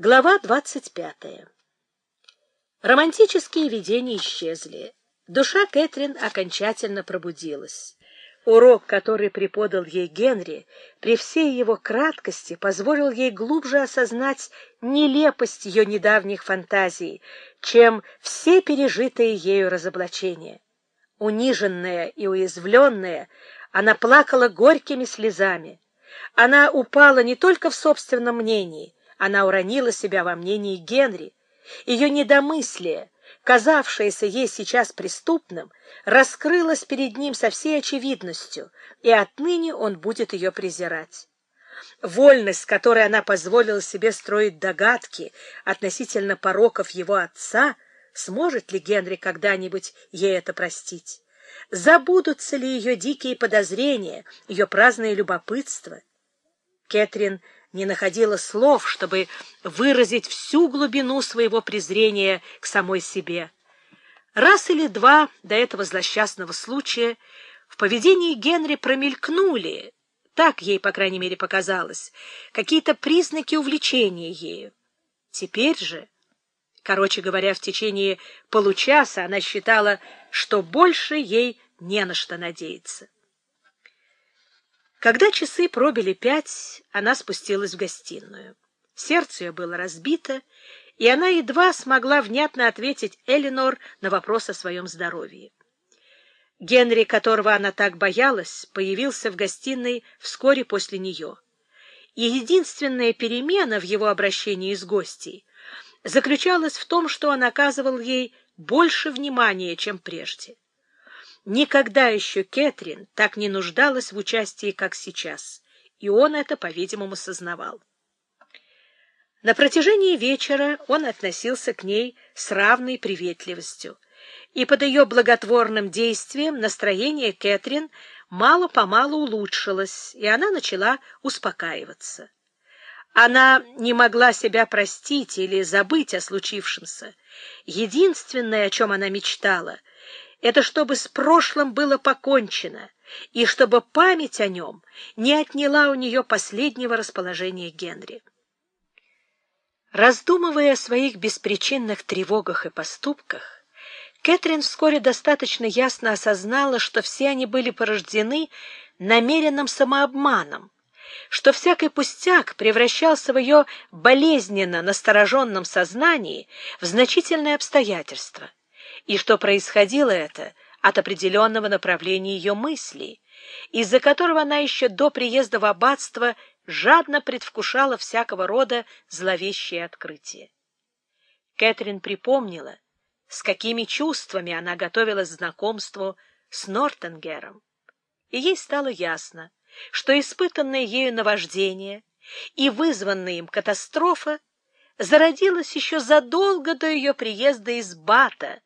Глава 25. Романтические видения исчезли. Душа Кэтрин окончательно пробудилась. Урок, который преподал ей Генри, при всей его краткости позволил ей глубже осознать нелепость ее недавних фантазий, чем все пережитые ею разоблачения. Униженная и уязвленная, она плакала горькими слезами. Она упала не только в собственном мнении, она уронила себя во мнении Генри. Ее недомыслие, казавшееся ей сейчас преступным, раскрылось перед ним со всей очевидностью, и отныне он будет ее презирать. Вольность, которой она позволила себе строить догадки относительно пороков его отца, сможет ли Генри когда-нибудь ей это простить? Забудутся ли ее дикие подозрения, ее праздное любопытство? Кэтрин не находила слов, чтобы выразить всю глубину своего презрения к самой себе. Раз или два до этого злосчастного случая в поведении Генри промелькнули, так ей, по крайней мере, показалось, какие-то признаки увлечения ею. Теперь же, короче говоря, в течение получаса она считала, что больше ей не на что надеяться. Когда часы пробили пять, она спустилась в гостиную. Сердце ее было разбито, и она едва смогла внятно ответить Элинор на вопрос о своем здоровье. Генри, которого она так боялась, появился в гостиной вскоре после нее. И единственная перемена в его обращении с гостей заключалась в том, что он оказывал ей больше внимания, чем прежде. Никогда еще Кэтрин так не нуждалась в участии, как сейчас, и он это, по-видимому, сознавал. На протяжении вечера он относился к ней с равной приветливостью, и под ее благотворным действием настроение Кэтрин мало-помалу улучшилось, и она начала успокаиваться. Она не могла себя простить или забыть о случившемся. Единственное, о чем она мечтала, это чтобы с прошлым было покончено, и чтобы память о нем не отняла у нее последнего расположения Генри. Раздумывая о своих беспричинных тревогах и поступках, Кэтрин вскоре достаточно ясно осознала, что все они были порождены намеренным самообманом, что всякий пустяк превращался в ее болезненно настороженном сознании в значительное обстоятельство и что происходило это от определенного направления ее мыслей, из-за которого она еще до приезда в аббатство жадно предвкушала всякого рода зловещие открытия. Кэтрин припомнила, с какими чувствами она готовилась к знакомству с Нортенгером, и ей стало ясно, что испытанное ею наваждение и вызванная им катастрофа зародилась еще задолго до ее приезда из Бата,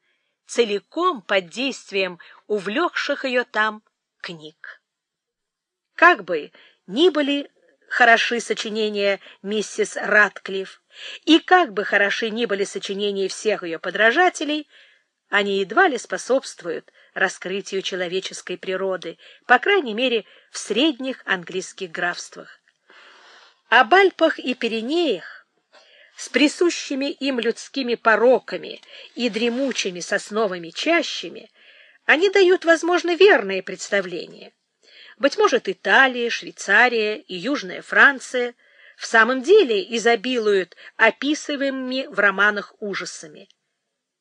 целиком под действием увлекших ее там книг. Как бы ни были хороши сочинения миссис Ратклифф, и как бы хороши ни были сочинения всех ее подражателей, они едва ли способствуют раскрытию человеческой природы, по крайней мере, в средних английских графствах. Об Альпах и Пиренеях с присущими им людскими пороками и дремучими сосновыми чащами, они дают, возможно, верное представление. Быть может, Италия, Швейцария и Южная Франция в самом деле изобилуют описываемыми в романах ужасами.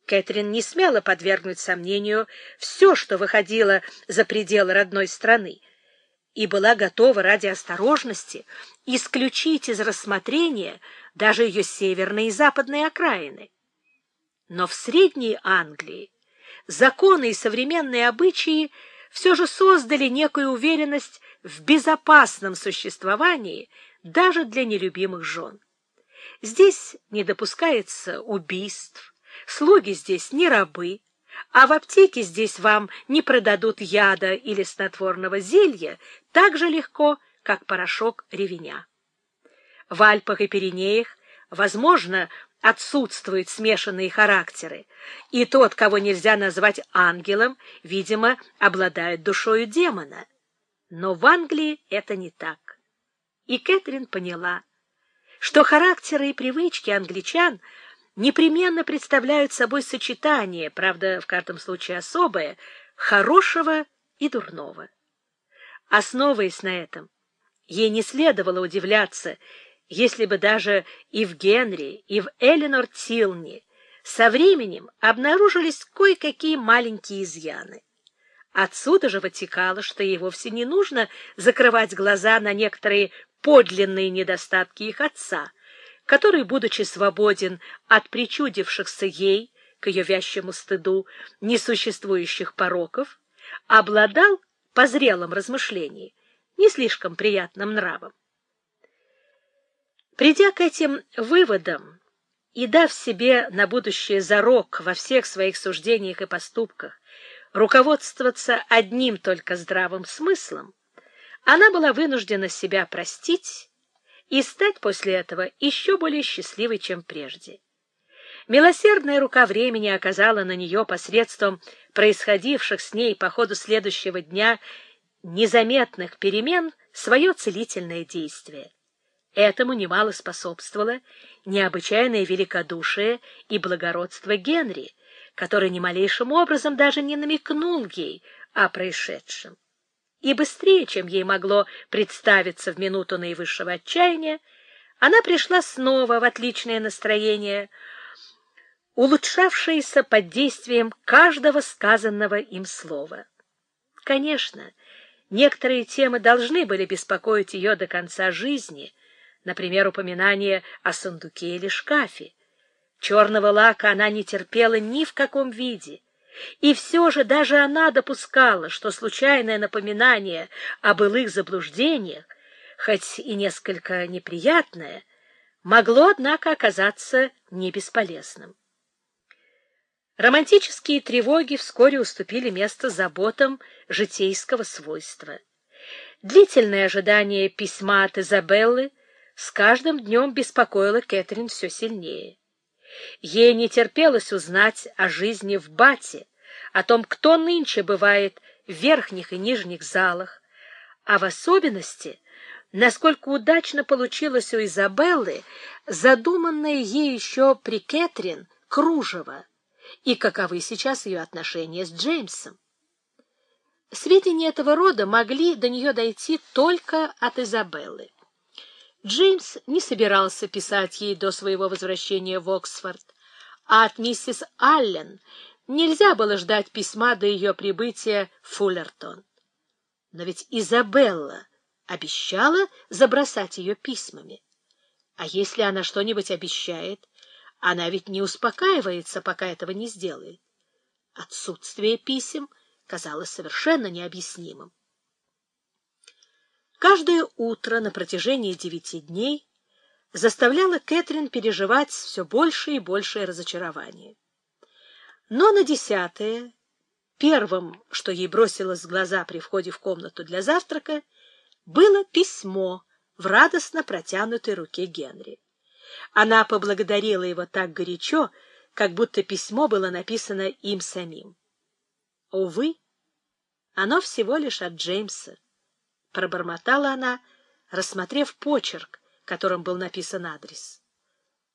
Кэтрин не смела подвергнуть сомнению все, что выходило за пределы родной страны, и была готова ради осторожности исключить из рассмотрения даже ее северные и западные окраины. Но в Средней Англии законы и современные обычаи все же создали некую уверенность в безопасном существовании даже для нелюбимых жен. Здесь не допускается убийств, слуги здесь не рабы, а в аптеке здесь вам не продадут яда или снотворного зелья так же легко, как порошок ревеня. В Альпах и Пиренеях, возможно, отсутствуют смешанные характеры, и тот, кого нельзя назвать ангелом, видимо, обладает душою демона. Но в Англии это не так. И Кэтрин поняла, что характеры и привычки англичан непременно представляют собой сочетание, правда, в каждом случае особое, хорошего и дурного. Основываясь на этом, ей не следовало удивляться, если бы даже и в Генри, и в Эленор Тилни со временем обнаружились кое-какие маленькие изъяны. Отсюда же вытекало, что ей вовсе не нужно закрывать глаза на некоторые подлинные недостатки их отца, который, будучи свободен от причудившихся ей, к ее вящему стыду, несуществующих пороков, обладал, по зрелом размышлении, не слишком приятным нравом. Придя к этим выводам и дав себе на будущее зарок во всех своих суждениях и поступках руководствоваться одним только здравым смыслом, она была вынуждена себя простить и стать после этого еще более счастливой, чем прежде. Милосердная рука времени оказала на нее посредством происходивших с ней по ходу следующего дня незаметных перемен свое целительное действие. Этому немало способствовало необычайное великодушие и благородство Генри, который ни малейшим образом даже не намекнул ей о происшедшем. И быстрее, чем ей могло представиться в минуту наивысшего отчаяния, она пришла снова в отличное настроение, улучшавшееся под действием каждого сказанного им слова. Конечно, некоторые темы должны были беспокоить ее до конца жизни, например, упоминание о сундуке или шкафе. Черного лака она не терпела ни в каком виде, и все же даже она допускала, что случайное напоминание о былых заблуждениях, хоть и несколько неприятное, могло, однако, оказаться не бесполезным. Романтические тревоги вскоре уступили место заботам житейского свойства. Длительное ожидание письма от Изабеллы с каждым днем беспокоило Кэтрин все сильнее. Ей не терпелось узнать о жизни в Бате, о том, кто нынче бывает в верхних и нижних залах, а в особенности, насколько удачно получилось у Изабеллы задуманное ей еще при Кэтрин кружево, и каковы сейчас ее отношения с Джеймсом. Сведения этого рода могли до нее дойти только от Изабеллы. Джеймс не собирался писать ей до своего возвращения в Оксфорд, а от миссис Аллен нельзя было ждать письма до ее прибытия в Фуллертон. Но ведь Изабелла обещала забросать ее письмами. А если она что-нибудь обещает, она ведь не успокаивается, пока этого не сделает. Отсутствие писем казалось совершенно необъяснимым. Каждое утро на протяжении девяти дней заставляло Кэтрин переживать все больше и большее разочарование. Но на десятое, первым, что ей бросилось в глаза при входе в комнату для завтрака, было письмо в радостно протянутой руке Генри. Она поблагодарила его так горячо, как будто письмо было написано им самим. Увы, оно всего лишь от Джеймса пробормотала она, рассмотрев почерк, которым был написан адрес.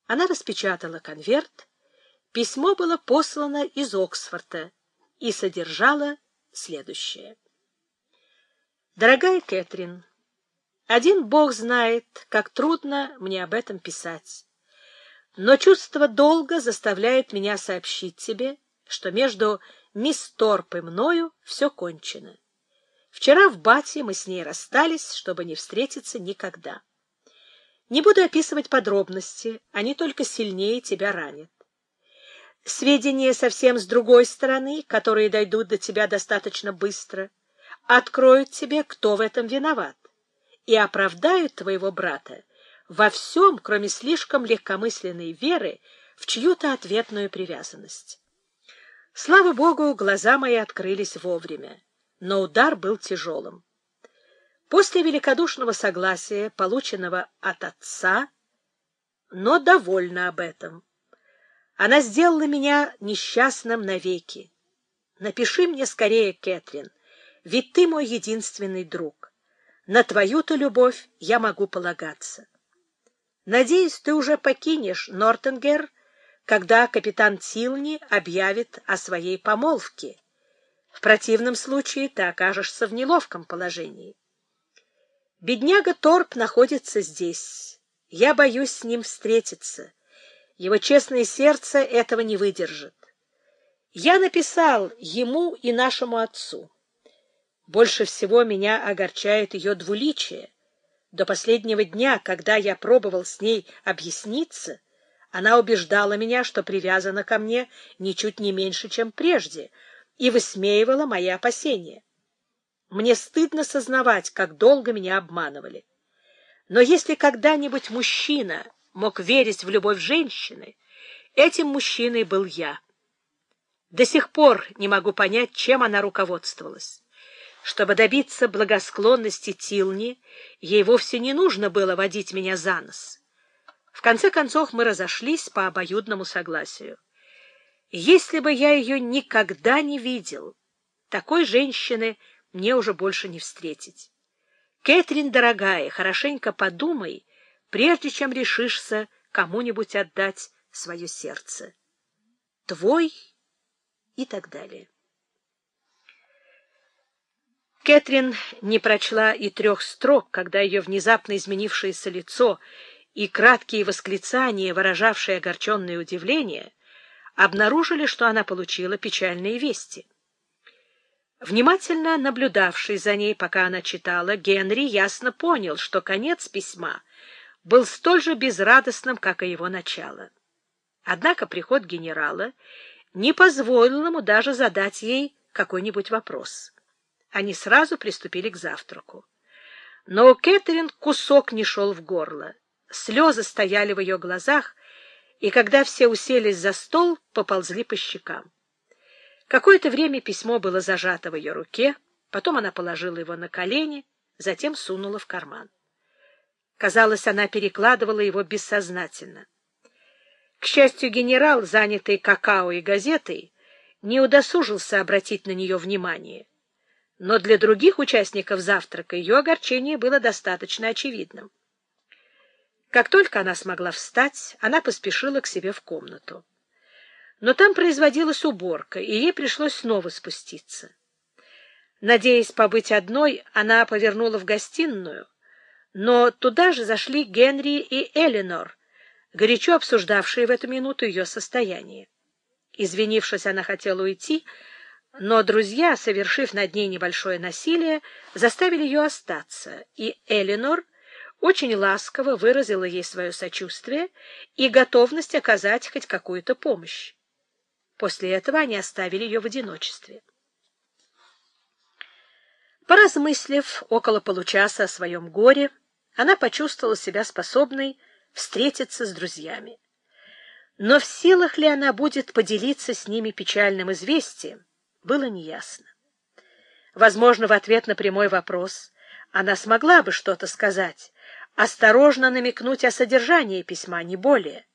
Она распечатала конверт. Письмо было послано из Оксфорда и содержало следующее. Дорогая Кэтрин, один Бог знает, как трудно мне об этом писать. Но чувство долга заставляет меня сообщить тебе, что между мисс Торп и мною все кончено. Вчера в Бате мы с ней расстались, чтобы не встретиться никогда. Не буду описывать подробности, они только сильнее тебя ранят. Сведения совсем с другой стороны, которые дойдут до тебя достаточно быстро, откроют тебе, кто в этом виноват, и оправдают твоего брата во всем, кроме слишком легкомысленной веры в чью-то ответную привязанность. Слава Богу, глаза мои открылись вовремя но удар был тяжелым. После великодушного согласия, полученного от отца, но довольна об этом. Она сделала меня несчастным навеки. Напиши мне скорее, Кэтрин, ведь ты мой единственный друг. На твою-то любовь я могу полагаться. Надеюсь, ты уже покинешь Нортенгер, когда капитан Тилни объявит о своей помолвке. В противном случае ты окажешься в неловком положении. Бедняга Торп находится здесь. Я боюсь с ним встретиться. Его честное сердце этого не выдержит. Я написал ему и нашему отцу. Больше всего меня огорчает ее двуличие. До последнего дня, когда я пробовал с ней объясниться, она убеждала меня, что привязана ко мне ничуть не меньше, чем прежде, и высмеивала мои опасения. Мне стыдно сознавать, как долго меня обманывали. Но если когда-нибудь мужчина мог верить в любовь женщины, этим мужчиной был я. До сих пор не могу понять, чем она руководствовалась. Чтобы добиться благосклонности Тилни, ей вовсе не нужно было водить меня за нос. В конце концов мы разошлись по обоюдному согласию. Если бы я ее никогда не видел, такой женщины мне уже больше не встретить. Кэтрин, дорогая, хорошенько подумай, прежде чем решишься кому-нибудь отдать свое сердце. Твой и так далее. Кэтрин не прочла и трех строк, когда ее внезапно изменившееся лицо и краткие восклицания, выражавшие огорченное удивление, обнаружили, что она получила печальные вести. Внимательно наблюдавший за ней, пока она читала, Генри ясно понял, что конец письма был столь же безрадостным, как и его начало. Однако приход генерала не позволил ему даже задать ей какой-нибудь вопрос. Они сразу приступили к завтраку. Но у Кэтрин кусок не шел в горло. Слезы стояли в ее глазах, и когда все уселись за стол, поползли по щекам. Какое-то время письмо было зажато в ее руке, потом она положила его на колени, затем сунула в карман. Казалось, она перекладывала его бессознательно. К счастью, генерал, занятый какао и газетой, не удосужился обратить на нее внимание. Но для других участников завтрака ее огорчение было достаточно очевидным. Как только она смогла встать, она поспешила к себе в комнату но там производилась уборка, и ей пришлось снова спуститься. Надеясь побыть одной, она повернула в гостиную, но туда же зашли Генри и Эленор, горячо обсуждавшие в эту минуту ее состояние. Извинившись, она хотела уйти, но друзья, совершив над ней небольшое насилие, заставили ее остаться, и Эленор очень ласково выразила ей свое сочувствие и готовность оказать хоть какую-то помощь. После этого они оставили ее в одиночестве. Поразмыслив около получаса о своем горе, она почувствовала себя способной встретиться с друзьями. Но в силах ли она будет поделиться с ними печальным известием, было неясно. Возможно, в ответ на прямой вопрос она смогла бы что-то сказать, осторожно намекнуть о содержании письма, не более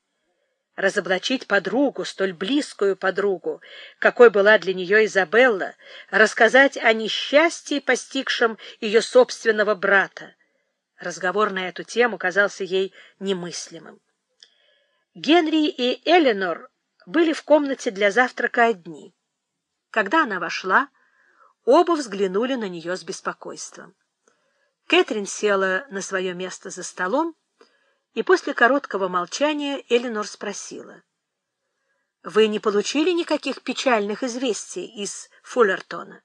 разоблачить подругу, столь близкую подругу, какой была для нее Изабелла, рассказать о несчастье, постигшем ее собственного брата. Разговор на эту тему казался ей немыслимым. Генри и Эленор были в комнате для завтрака одни. Когда она вошла, оба взглянули на нее с беспокойством. Кэтрин села на свое место за столом, и после короткого молчания Эленор спросила. — Вы не получили никаких печальных известий из Фуллертона?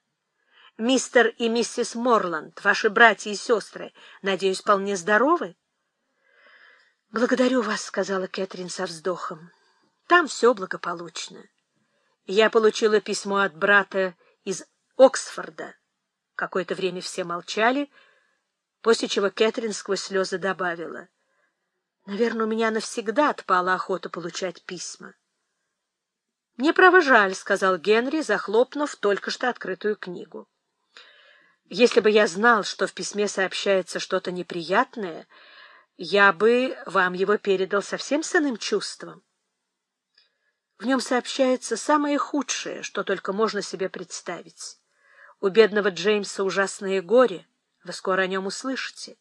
Мистер и миссис Морланд, ваши братья и сестры, надеюсь, вполне здоровы? — Благодарю вас, — сказала Кэтрин со вздохом. — Там все благополучно. Я получила письмо от брата из Оксфорда. Какое-то время все молчали, после чего Кэтрин сквозь слезы добавила — Наверное, у меня навсегда отпала охота получать письма. — Мне право жаль, — сказал Генри, захлопнув только что открытую книгу. — Если бы я знал, что в письме сообщается что-то неприятное, я бы вам его передал совсем с иным чувством. В нем сообщается самое худшее, что только можно себе представить. У бедного Джеймса ужасное горе, вы скоро о нем услышите.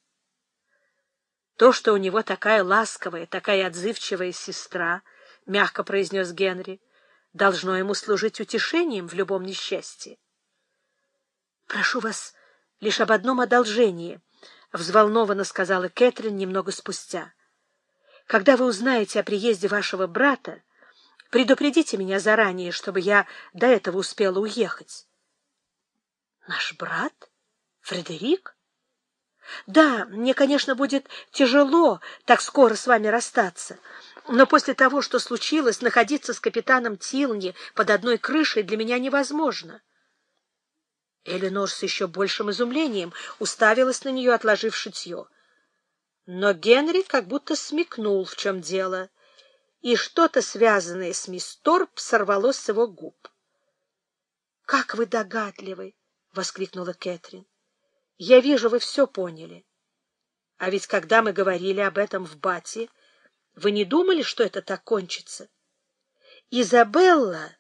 То, что у него такая ласковая, такая отзывчивая сестра, — мягко произнес Генри, — должно ему служить утешением в любом несчастье. — Прошу вас лишь об одном одолжении, — взволнованно сказала Кэтрин немного спустя. — Когда вы узнаете о приезде вашего брата, предупредите меня заранее, чтобы я до этого успела уехать. — Наш брат? Фредерик? Да, мне, конечно, будет тяжело так скоро с вами расстаться, но после того, что случилось, находиться с капитаном Тилни под одной крышей для меня невозможно. Эленор с еще большим изумлением уставилась на нее, отложив шитье. Но Генри как будто смекнул, в чем дело, и что-то, связанное с мисс Торп, сорвалось с его губ. — Как вы догадливы! — воскликнула Кэтрин. Я вижу, вы все поняли. А ведь когда мы говорили об этом в Бате, вы не думали, что это так кончится? Изабелла,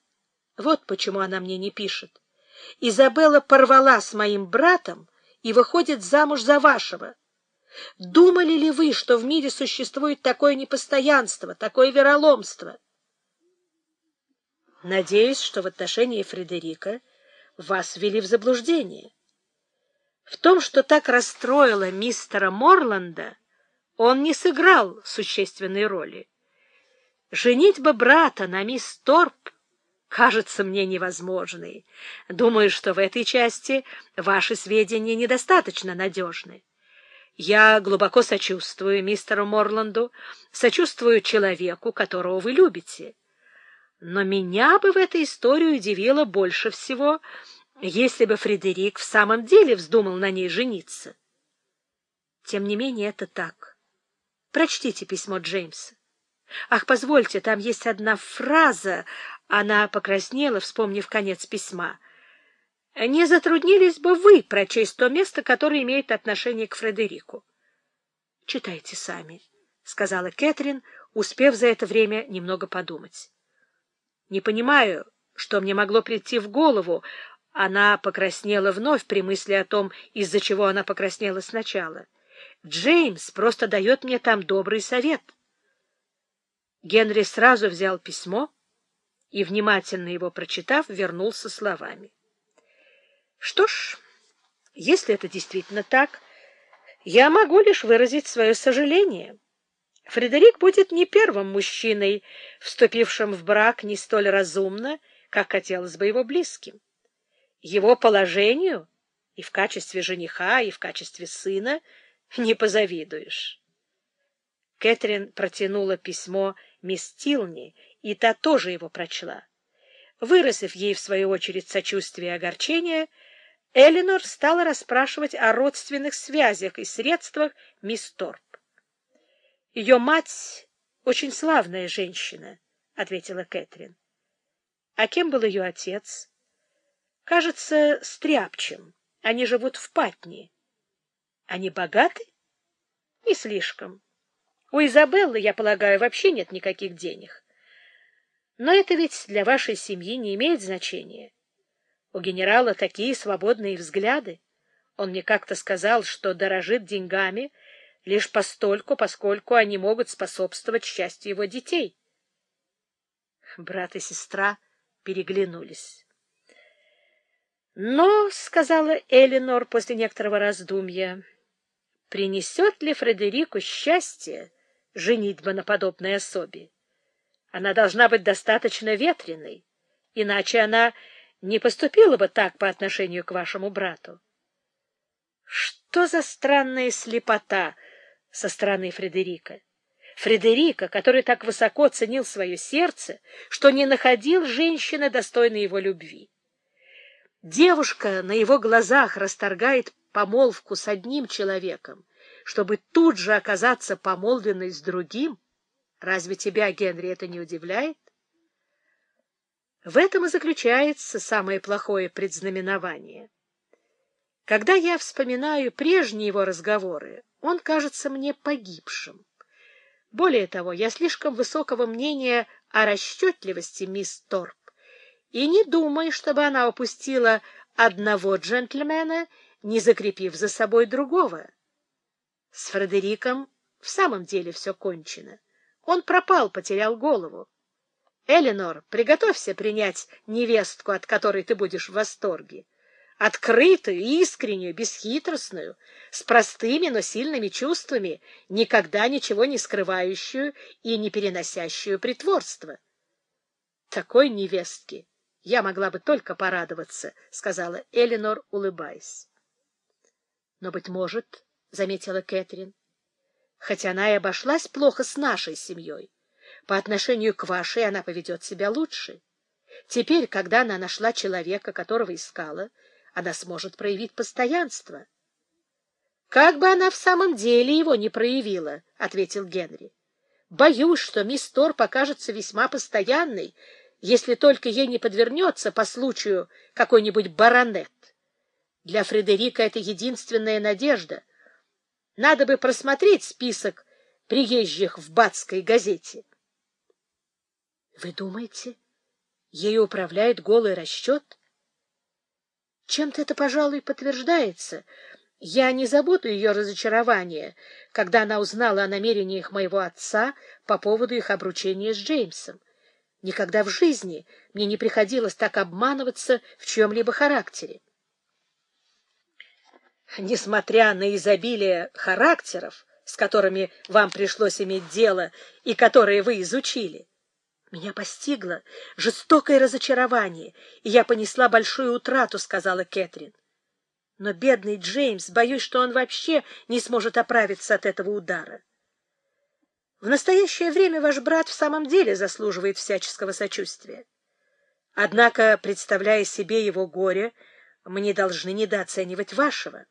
вот почему она мне не пишет, Изабелла порвала с моим братом и выходит замуж за вашего. Думали ли вы, что в мире существует такое непостоянство, такое вероломство? Надеюсь, что в отношении Фредерика вас ввели в заблуждение. В том, что так расстроило мистера Морланда, он не сыграл существенной роли. Женить бы брата на мисс Торп кажется мне невозможной. Думаю, что в этой части ваши сведения недостаточно надежны. Я глубоко сочувствую мистеру Морланду, сочувствую человеку, которого вы любите. Но меня бы в этой истории удивило больше всего — если бы Фредерик в самом деле вздумал на ней жениться. Тем не менее, это так. Прочтите письмо Джеймса. Ах, позвольте, там есть одна фраза. Она покраснела, вспомнив конец письма. Не затруднились бы вы прочесть то место, которое имеет отношение к Фредерику? — Читайте сами, — сказала Кэтрин, успев за это время немного подумать. — Не понимаю, что мне могло прийти в голову, она покраснела вновь при мысли о том, из-за чего она покраснела сначала. Джеймс просто дает мне там добрый совет. Генри сразу взял письмо и, внимательно его прочитав, вернулся словами. Что ж, если это действительно так, я могу лишь выразить свое сожаление. Фредерик будет не первым мужчиной, вступившим в брак не столь разумно, как хотелось бы его близким его положению и в качестве жениха, и в качестве сына не позавидуешь. Кэтрин протянула письмо мисс Тилни, и та тоже его прочла. Выразив ей, в свою очередь, сочувствие и огорчение, Эленор стала расспрашивать о родственных связях и средствах мисс Торп. — Ее мать очень славная женщина, — ответила Кэтрин. — А кем был ее отец? — Кажется, стряпчем. Они живут в Патни. Они богаты? Не слишком. У Изабеллы, я полагаю, вообще нет никаких денег. Но это ведь для вашей семьи не имеет значения. У генерала такие свободные взгляды. Он мне как-то сказал, что дорожит деньгами лишь постольку, поскольку они могут способствовать счастью его детей. Брат и сестра переглянулись. Но, — сказала Элинор после некоторого раздумья, — принесет ли Фредерику счастье женитьба на подобной особе? Она должна быть достаточно ветреной, иначе она не поступила бы так по отношению к вашему брату. Что за странная слепота со стороны Фредерика? Фредерика, который так высоко ценил свое сердце, что не находил женщины, достойной его любви. Девушка на его глазах расторгает помолвку с одним человеком, чтобы тут же оказаться помолвленной с другим. Разве тебя, Генри, это не удивляет? В этом и заключается самое плохое предзнаменование. Когда я вспоминаю прежние его разговоры, он кажется мне погибшим. Более того, я слишком высокого мнения о расчетливости мисс Торп и не думай, чтобы она упустила одного джентльмена, не закрепив за собой другого. С Фредериком в самом деле все кончено. Он пропал, потерял голову. Эленор, приготовься принять невестку, от которой ты будешь в восторге. Открытую, искреннюю, бесхитростную, с простыми, но сильными чувствами, никогда ничего не скрывающую и не переносящую притворство. Такой невестке я могла бы только порадоваться, — сказала Эленор, улыбаясь. — Но, быть может, — заметила Кэтрин, — хотя она и обошлась плохо с нашей семьей, по отношению к вашей она поведет себя лучше. Теперь, когда она нашла человека, которого искала, она сможет проявить постоянство. — Как бы она в самом деле его не проявила, — ответил Генри. — Боюсь, что мисс Тор покажется весьма постоянной, если только ей не подвернется по случаю какой-нибудь баронет. Для Фредерика это единственная надежда. Надо бы просмотреть список приезжих в Батской газете. — Вы думаете, ею управляет голый расчет? Чем-то это, пожалуй, подтверждается. Я не забуду ее разочарования, когда она узнала о намерениях моего отца по поводу их обручения с Джеймсом. Никогда в жизни мне не приходилось так обманываться в чьем-либо характере. Несмотря на изобилие характеров, с которыми вам пришлось иметь дело и которые вы изучили, меня постигло жестокое разочарование, и я понесла большую утрату, — сказала Кэтрин. Но бедный Джеймс, боюсь, что он вообще не сможет оправиться от этого удара. В настоящее время ваш брат в самом деле заслуживает всяческого сочувствия. Однако, представляя себе его горе, мы не должны недооценивать вашего.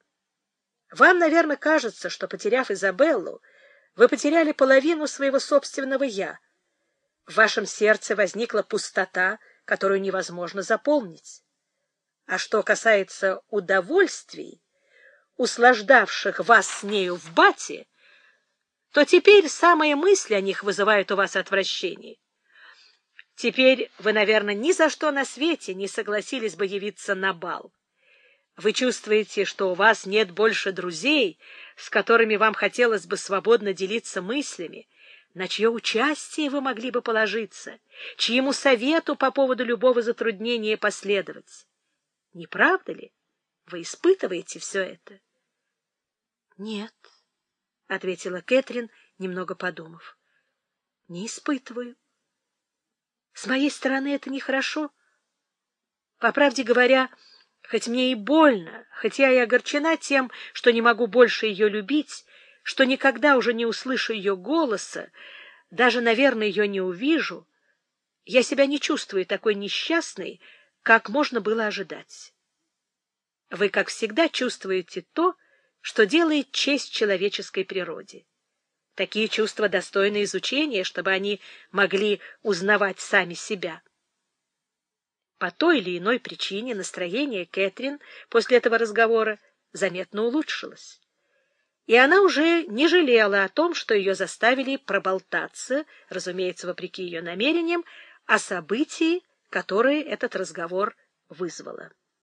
Вам, наверное, кажется, что, потеряв Изабеллу, вы потеряли половину своего собственного «я». В вашем сердце возникла пустота, которую невозможно заполнить. А что касается удовольствий, услаждавших вас с нею в бате, то теперь самые мысли о них вызывают у вас отвращение. Теперь вы, наверное, ни за что на свете не согласились бы явиться на бал. Вы чувствуете, что у вас нет больше друзей, с которыми вам хотелось бы свободно делиться мыслями, на чье участие вы могли бы положиться, чьему совету по поводу любого затруднения последовать. Не правда ли? Вы испытываете все это? — Нет, — ответила Кэтрин, немного подумав. — Не испытываю. С моей стороны это нехорошо. По правде говоря, хоть мне и больно, хоть я и огорчена тем, что не могу больше ее любить, что никогда уже не услышу ее голоса, даже, наверное, ее не увижу, я себя не чувствую такой несчастной, как можно было ожидать. Вы, как всегда, чувствуете то, что делает честь человеческой природе. Такие чувства достойны изучения, чтобы они могли узнавать сами себя. По той или иной причине настроение Кэтрин после этого разговора заметно улучшилось. И она уже не жалела о том, что ее заставили проболтаться, разумеется, вопреки ее намерениям, о событии, которое этот разговор вызвало.